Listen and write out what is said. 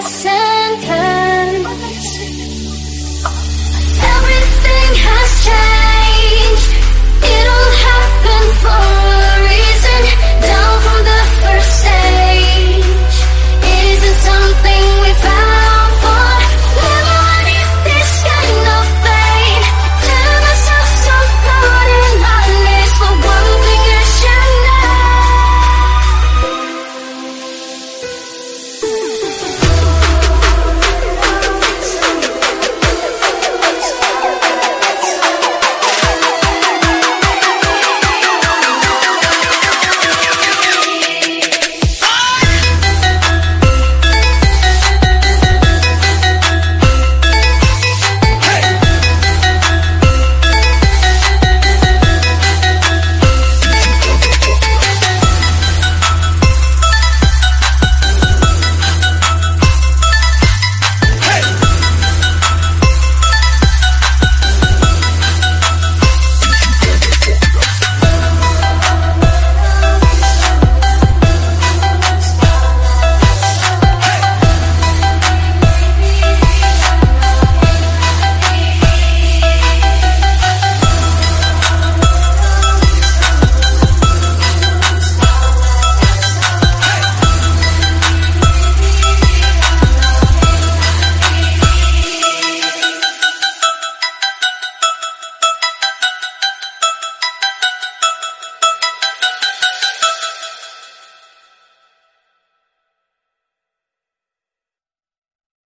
myself